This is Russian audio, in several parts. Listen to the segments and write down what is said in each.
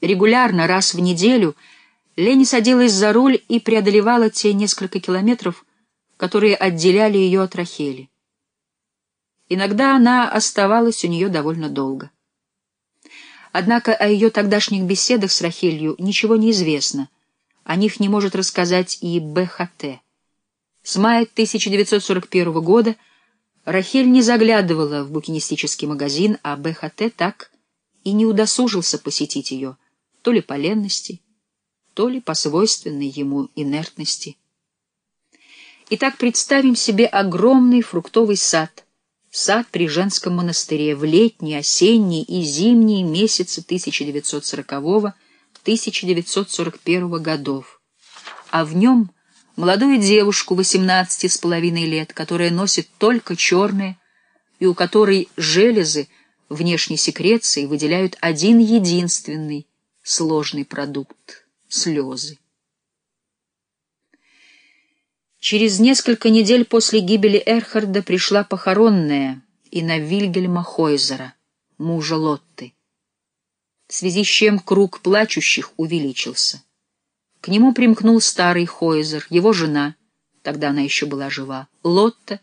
Регулярно, раз в неделю, Лени садилась за руль и преодолевала те несколько километров, которые отделяли ее от Рахели. Иногда она оставалась у нее довольно долго. Однако о ее тогдашних беседах с Рахелью ничего не известно. О них не может рассказать и БХТ. С мая 1941 года Рахель не заглядывала в букинистический магазин, а БХТ так и не удосужился посетить ее, то ли по ленности, то ли по свойственной ему инертности. Итак, представим себе огромный фруктовый сад — сад при женском монастыре в летние, осенние и зимние месяцы 1940-1941 годов, а в нем молодую девушку 18 с половиной лет, которая носит только черное, и у которой железы внешней секреции выделяют один единственный сложный продукт — слезы. Через несколько недель после гибели Эрхарда пришла похоронная и на Вильгельма Хойзера, мужа Лотты, в связи с чем круг плачущих увеличился. К нему примкнул старый Хойзер, его жена, тогда она еще была жива, Лотта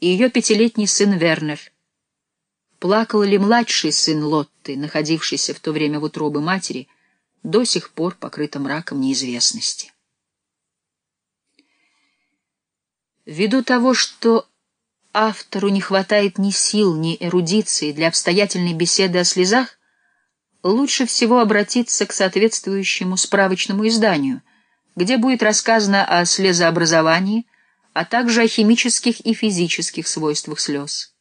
и ее пятилетний сын Вернер. Плакал ли младший сын Лотты, находившийся в то время в утробе матери, до сих пор покрытым раком неизвестности. Ввиду того, что автору не хватает ни сил, ни эрудиции для обстоятельной беседы о слезах, лучше всего обратиться к соответствующему справочному изданию, где будет рассказано о слезообразовании, а также о химических и физических свойствах слез.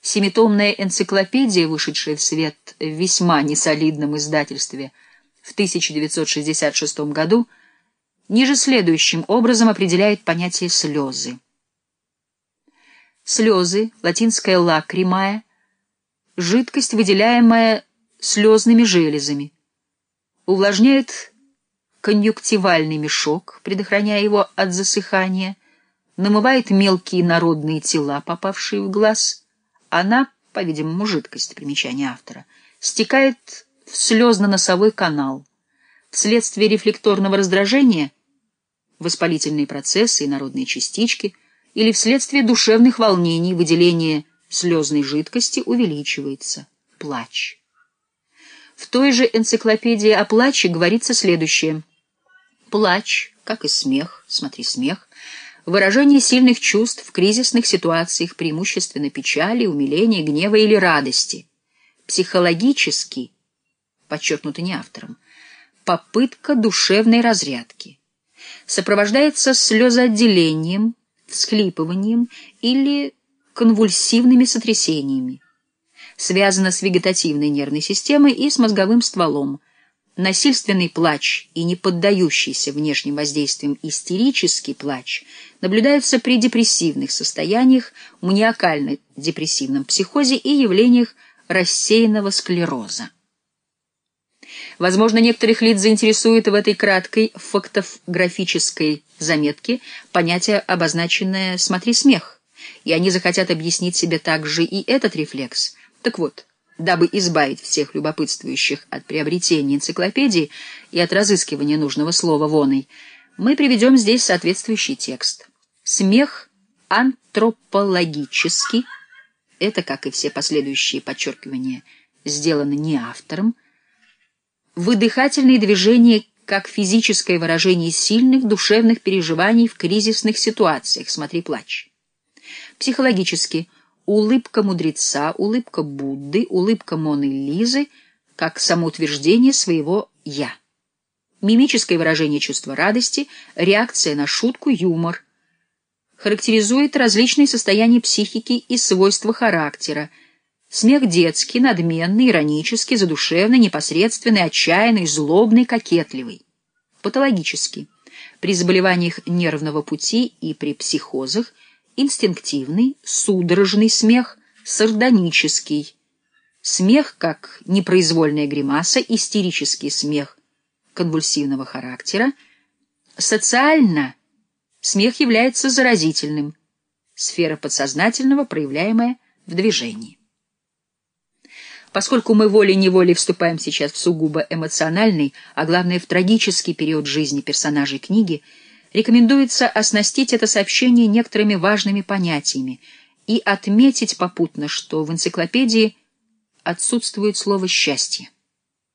Семитомная энциклопедия, вышедшая в свет в весьма несолидном издательстве в 1966 году, ниже следующим образом определяет понятие слезы. Слезы, латинская лакримая, жидкость, выделяемая слезными железами, увлажняет конъюнктивальный мешок, предохраняя его от засыхания, намывает мелкие народные тела, попавшие в глаз. Она, по-видимому, жидкость, примечание автора, стекает в слезно-носовой канал. Вследствие рефлекторного раздражения воспалительные процессы и народные частички, или вследствие душевных волнений выделение слезной жидкости увеличивается. Плач. В той же энциклопедии о плаче говорится следующее. Плач, как и смех, смотри, смех, выражение сильных чувств в кризисных ситуациях, преимущественно печали, умиления, гнева или радости. Психологически, подчеркнуто не автором, попытка душевной разрядки сопровождается слезоотделением, всхлипыванием или конвульсивными сотрясениями. Связано с вегетативной нервной системой и с мозговым стволом. Насильственный плач и не поддающийся внешним воздействиям истерический плач наблюдаются при депрессивных состояниях, маниакально-депрессивном психозе и явлениях рассеянного склероза. Возможно, некоторых лиц заинтересует в этой краткой фактографической заметке понятие, обозначенное «смотри смех», и они захотят объяснить себе также и этот рефлекс. Так вот, дабы избавить всех любопытствующих от приобретения энциклопедии и от разыскивания нужного слова воной, мы приведем здесь соответствующий текст. Смех антропологический, это, как и все последующие подчеркивания, сделано не автором, выдыхательные движения как физическое выражение сильных душевных переживаний в кризисных ситуациях. Смотри плач. Психологически улыбка мудреца, улыбка Будды, улыбка Моны Лизы как самоутверждение своего «я». Мимическое выражение чувства радости, реакция на шутку, юмор. Характеризует различные состояния психики и свойства характера, Смех детский, надменный, иронический, задушевный, непосредственный, отчаянный, злобный, кокетливый. Патологический. При заболеваниях нервного пути и при психозах инстинктивный, судорожный смех, сардонический. Смех как непроизвольная гримаса, истерический смех конвульсивного характера. Социально смех является заразительным. Сфера подсознательного, проявляемая в движении. Поскольку мы волей-неволей вступаем сейчас в сугубо эмоциональный, а главное в трагический период жизни персонажей книги, рекомендуется оснастить это сообщение некоторыми важными понятиями и отметить попутно, что в энциклопедии отсутствует слово «счастье».